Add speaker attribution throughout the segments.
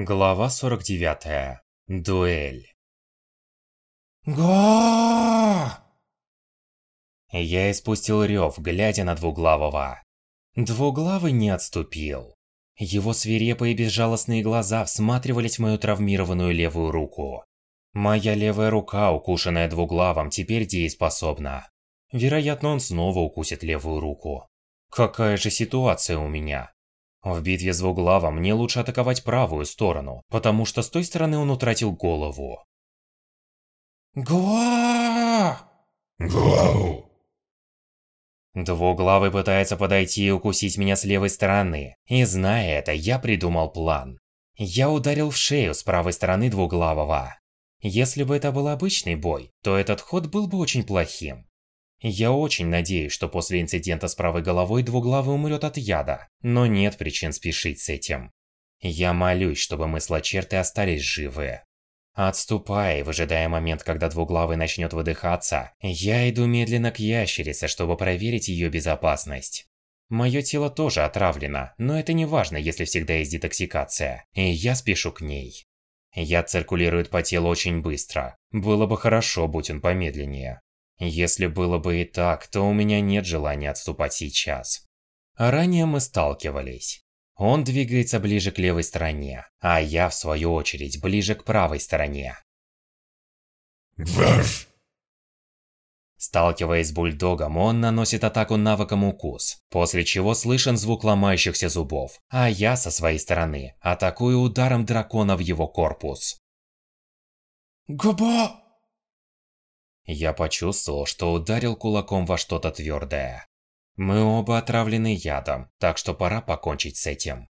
Speaker 1: Глава 49. Дуэль.
Speaker 2: Го!
Speaker 1: Я испустил рев, глядя на двуглавого. Двуглавый не отступил. Его свирепые безжалостные глаза всматривались в мою травмированную левую руку. Моя левая рука, укушенная двуглавом, теперь дееспособна. Вероятно, он снова укусит левую руку. Какая же ситуация у меня? В битве с двуглавом мне лучше атаковать правую сторону, потому что с той стороны он утратил голову.
Speaker 2: Гуа!
Speaker 3: Гуау!
Speaker 1: Двуглавый пытается подойти и укусить меня с левой стороны, и зная это, я придумал план. Я ударил в шею с правой стороны двуглавого. Если бы это был обычный бой, то этот ход был бы очень плохим. Я очень надеюсь, что после инцидента с правой головой двуглавый умрет от яда, но нет причин спешить с этим. Я молюсь, чтобы мы с Лачертой остались живы. Отступая и выжидая момент, когда двуглавый начнет выдыхаться, я иду медленно к ящерице, чтобы проверить ее безопасность. Мое тело тоже отравлено, но это не важно, если всегда есть детоксикация, и я спешу к ней. Яд циркулирует по телу очень быстро. Было бы хорошо, будь он помедленнее. Если было бы и так, то у меня нет желания отступать сейчас. Ранее мы сталкивались. Он двигается ближе к левой стороне, а я, в свою очередь, ближе к правой стороне.
Speaker 3: Гварф!
Speaker 1: Сталкиваясь с бульдогом, он наносит атаку навыком укус, после чего слышен звук ломающихся зубов, а я со своей стороны атакую ударом дракона в его корпус.
Speaker 2: Губа!
Speaker 1: Я почувствовал, что ударил кулаком во что-то твердое. Мы оба отравлены ядом, так что пора покончить с этим.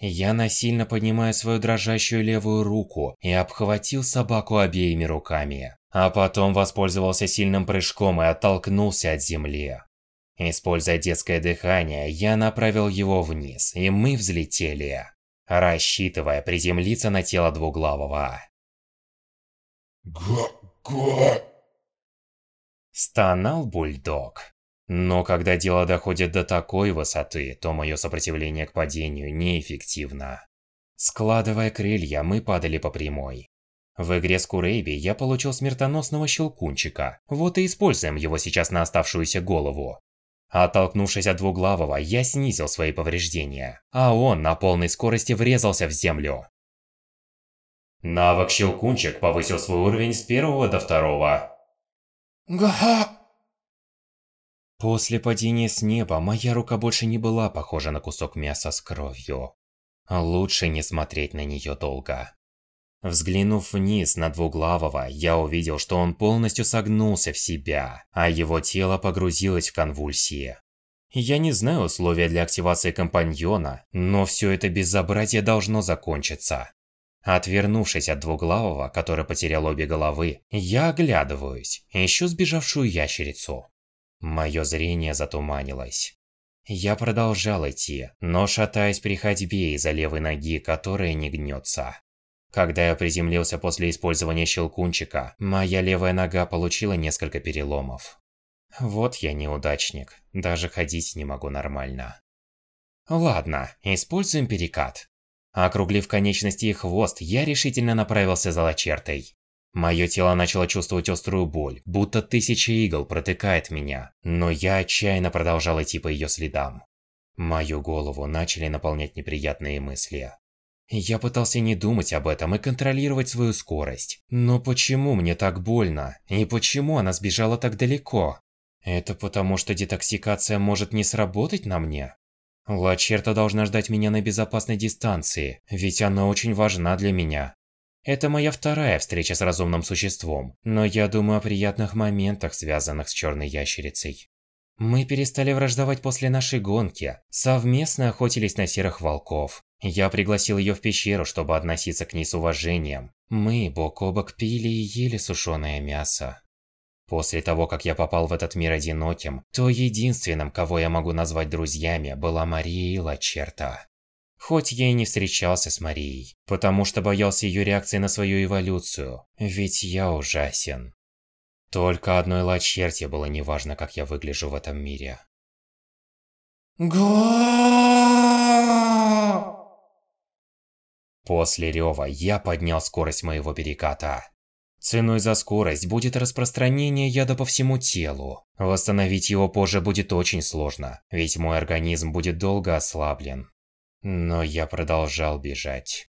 Speaker 1: Я насильно поднимаю свою дрожащую левую руку и обхватил собаку обеими руками, а потом воспользовался сильным прыжком и оттолкнулся от земли. Используя детское дыхание, я направил его вниз, и мы взлетели, рассчитывая приземлиться на тело двуглавого.
Speaker 3: Га-га!
Speaker 1: Стонал бульдог. Но когда дело доходит до такой высоты, то мое сопротивление к падению неэффективно. Складывая крылья, мы падали по прямой. В игре с Курейби я получил смертоносного щелкунчика, вот и используем его сейчас на оставшуюся голову. Оттолкнувшись от двуглавого, я снизил свои повреждения, а он на полной скорости врезался в землю. Навык Щелкунчик повысил свой уровень с первого до второго.
Speaker 2: Га!
Speaker 1: После падения с неба моя рука больше не была похожа на кусок мяса с кровью. Лучше не смотреть на нее долго. Взглянув вниз на двуглавого, я увидел, что он полностью согнулся в себя, а его тело погрузилось в конвульсии. Я не знаю условия для активации компаньона, но все это безобразие должно закончиться. Отвернувшись от двуглавого, который потерял обе головы, я оглядываюсь, ищу сбежавшую ящерицу. Мое зрение затуманилось. Я продолжал идти, но шатаясь при ходьбе из-за левой ноги, которая не гнется. Когда я приземлился после использования щелкунчика, моя левая нога получила несколько переломов. Вот я неудачник, даже ходить не могу нормально. Ладно, используем перекат. Округлив конечности и хвост, я решительно направился за лачертой. Мое тело начало чувствовать острую боль, будто тысяча игл протыкает меня, но я отчаянно продолжал идти по ее следам. Мою голову начали наполнять неприятные мысли. Я пытался не думать об этом и контролировать свою скорость. Но почему мне так больно? И почему она сбежала так далеко? Это потому, что детоксикация может не сработать на мне? Лачерта должна ждать меня на безопасной дистанции, ведь она очень важна для меня. Это моя вторая встреча с разумным существом, но я думаю о приятных моментах, связанных с черной ящерицей. Мы перестали враждовать после нашей гонки, совместно охотились на серых волков. Я пригласил ее в пещеру, чтобы относиться к ней с уважением. Мы бок о бок пили и ели сушеное мясо. После того, как я попал в этот мир одиноким, то единственным, кого я могу назвать друзьями, была Мария Лачерта. Хоть я и не встречался с Марией, потому что боялся ее реакции на свою эволюцию, ведь я ужасен. Только одной лачерте было неважно, как я выгляжу в этом мире.
Speaker 2: Го!
Speaker 1: После рева я поднял скорость моего переката. Ценой за скорость будет распространение яда по всему телу. Восстановить его позже будет очень сложно, ведь мой организм будет долго ослаблен. Но я продолжал бежать.